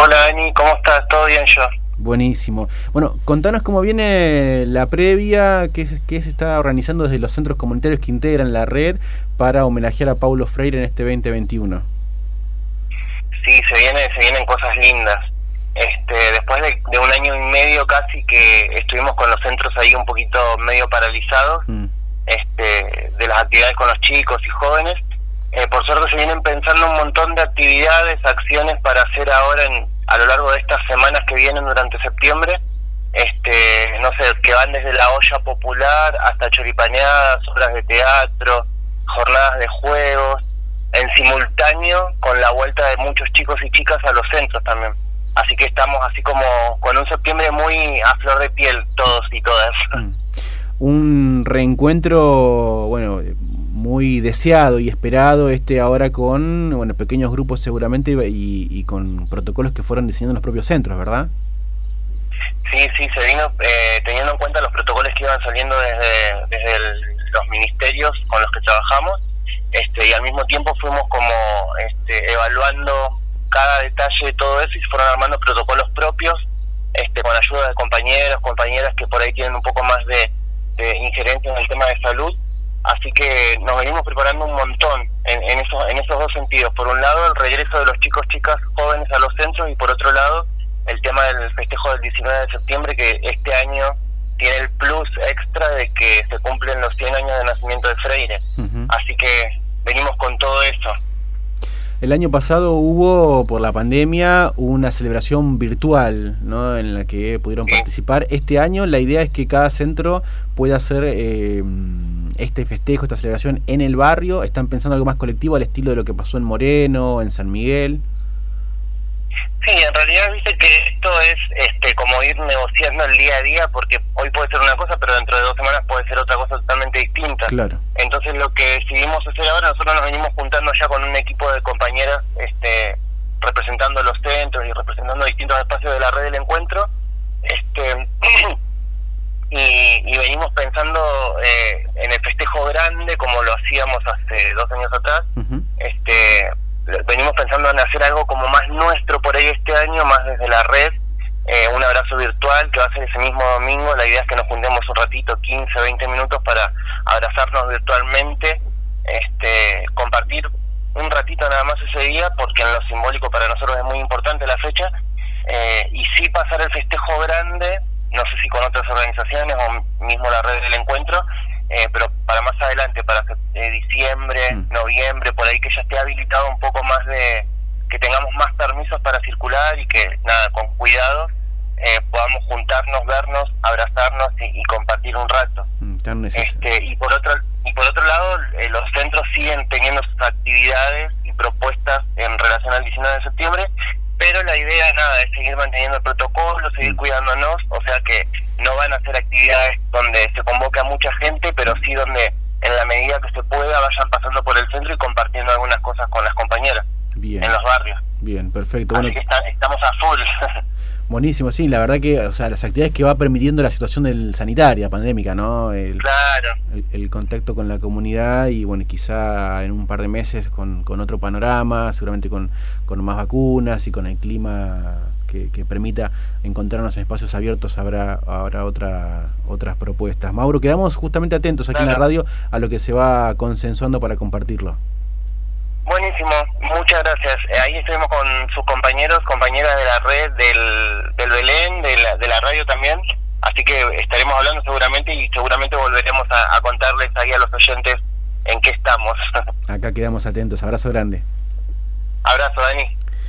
Hola Dani, ¿cómo estás? ¿Todo bien yo? Buenísimo. Bueno, contanos cómo viene la previa que, que se está organizando desde los centros comunitarios que integran la red para homenajear a Paulo Freire en este 2021. Sí, se, viene, se vienen cosas lindas. Este, después de, un año y medio casi que estuvimos con los centros ahí un poquito medio paralizados mm. este, de las actividades con los chicos y jóvenes, eh, por suerte se vienen pensando un montón de actividades, acciones para hacer ahora en, a lo largo de estas semanas que vienen durante septiembre, este, no sé, que van desde la olla popular hasta choripaneadas, obras de teatro, jornadas de juegos, en simultáneo con la vuelta de muchos chicos y chicas a los centros también. Así que estamos así como con un septiembre muy a flor de piel todos y todas. Mm. Un reencuentro, bueno, muy deseado y esperado este ahora con bueno pequeños grupos seguramente y, con protocolos que fueron diseñando los propios centros, ¿verdad? Sí, sí, se vino eh, teniendo en cuenta los protocolos que iban saliendo desde, desde los ministerios con los que trabajamos este, y al mismo tiempo fuimos como este, evaluando cada detalle de todo eso y fueron armando protocolos propios este, con ayuda de compañeros, compañeras que por ahí tienen un poco más de, de injerencia en el tema de salud Así que nos venimos preparando un montón en, en, esos, en esos dos sentidos. Por un lado, el regreso de los chicos, chicas, jóvenes a los centros y por otro lado, el tema del festejo del 19 de septiembre que este año tiene el plus extra de que se cumplen los 100 años de nacimiento de Freire. Así que venimos con todo eso. El año pasado hubo, por la pandemia, una celebración virtual ¿no? en la que pudieron participar. Este año la idea es que cada centro pueda hacer... Eh, este festejo, esta celebración en el barrio? ¿Están pensando algo más colectivo al estilo de lo que pasó en Moreno, en San Miguel? Sí, en realidad dice que esto es este como ir negociando el día a día porque hoy puede ser una cosa, pero dentro de dos semanas puede ser otra cosa totalmente distinta. Claro. Entonces lo que decidimos hacer ahora, nosotros nos venimos juntando ya con un equipo de compañeras este, representando los centros y representando distintos espacios de la red del encuentro. Este y, venimos pensando eh, en el festejo grande como lo hacíamos hace dos años atrás. Este venimos pensando en hacer algo como más nuestro por ahí este año más desde la red eh, un abrazo virtual que va a ser ese mismo domingo. La idea es que nos juntemos un ratito 15 20 minutos para abrazarnos virtualmente este compartir un ratito nada más ese día porque en lo simbólico para nosotros es muy importante la fecha eh, y sí pasar el festejo grande no sé si con otras organizaciones o mismo la red del encuentro, eh, pero para más adelante, para eh, diciembre, mm. noviembre, por ahí que ya esté habilitado un poco más de, que tengamos más permisos para circular y que, nada, con cuidado, eh, podamos juntarnos, vernos, abrazarnos y, compartir un rato. Mm, este, y por otro y por otro lado, los centros siguen teniendo sus actividades y propuestas en relación al 19 de septiembre pero la idea nada es seguir manteniendo el protocolo, seguir mm. cuidándonos, o sea que no van a ser actividades donde se convoca mucha gente, pero sí donde en la medida que se pueda vayan pasando por el centro y compartiendo algunas cosas con las compañeras en los barrios. Bien, perfecto. Así que estamos a full. Buenísimo, sí, la verdad que, o sea, las actividades que va permitiendo la situación del sanitaria, pandémica, ¿no? El, claro. El, contacto con la comunidad y, bueno, quizá en un par de meses con, con otro panorama, seguramente con, con más vacunas y con el clima que, que, permita encontrarnos en espacios abiertos habrá habrá otra, otras propuestas. Mauro, quedamos justamente atentos aquí en la radio a lo que se va consensuando para compartirlo. Buenísimo, muchas gracias. Eh, ahí estuvimos con sus compañeros, compañeras de la red del, del Belén, de la, de la radio también. Así que estaremos hablando seguramente y seguramente volveremos a, a contarles ahí a los oyentes en qué estamos. Acá quedamos atentos. Abrazo grande. Abrazo, Dani.